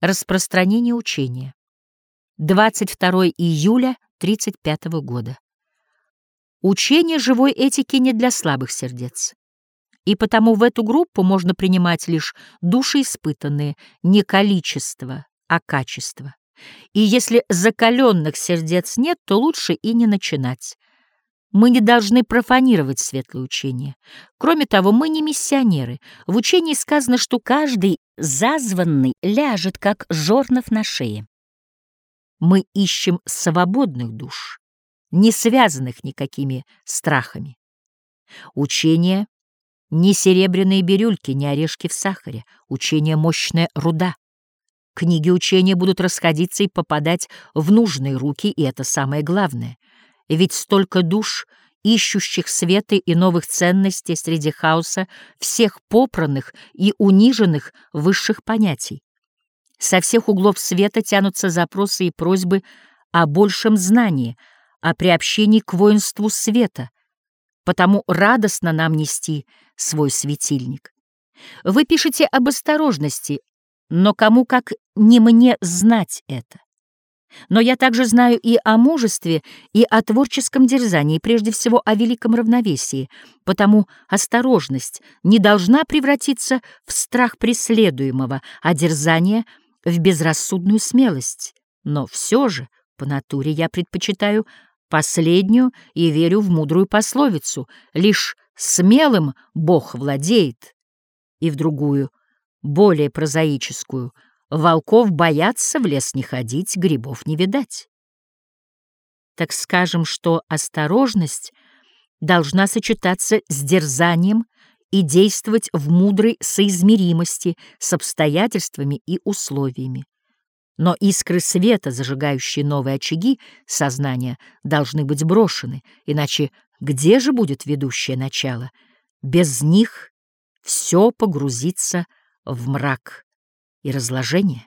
Распространение учения. 22 июля 35 года. Учение живой этики не для слабых сердец. И потому в эту группу можно принимать лишь души испытанные, не количество, а качество. И если закаленных сердец нет, то лучше и не начинать. Мы не должны профанировать светлое учение. Кроме того, мы не миссионеры. В учении сказано, что каждый зазванный ляжет, как жорнов на шее. Мы ищем свободных душ, не связанных никакими страхами. Учение — не серебряные бирюльки, не орешки в сахаре. Учение — мощная руда. Книги учения будут расходиться и попадать в нужные руки, и это самое главное — ведь столько душ, ищущих света и новых ценностей среди хаоса всех попранных и униженных высших понятий. Со всех углов света тянутся запросы и просьбы о большем знании, о приобщении к воинству света, потому радостно нам нести свой светильник. Вы пишете об осторожности, но кому как не мне знать это? Но я также знаю и о мужестве, и о творческом дерзании, прежде всего о великом равновесии, потому осторожность не должна превратиться в страх преследуемого, а дерзание — в безрассудную смелость. Но все же по натуре я предпочитаю последнюю и верю в мудрую пословицу «Лишь смелым Бог владеет», и в другую, более прозаическую — Волков боятся, в лес не ходить, грибов не видать. Так скажем, что осторожность должна сочетаться с дерзанием и действовать в мудрой соизмеримости с обстоятельствами и условиями. Но искры света, зажигающие новые очаги сознания, должны быть брошены, иначе где же будет ведущее начало? Без них все погрузится в мрак и разложение.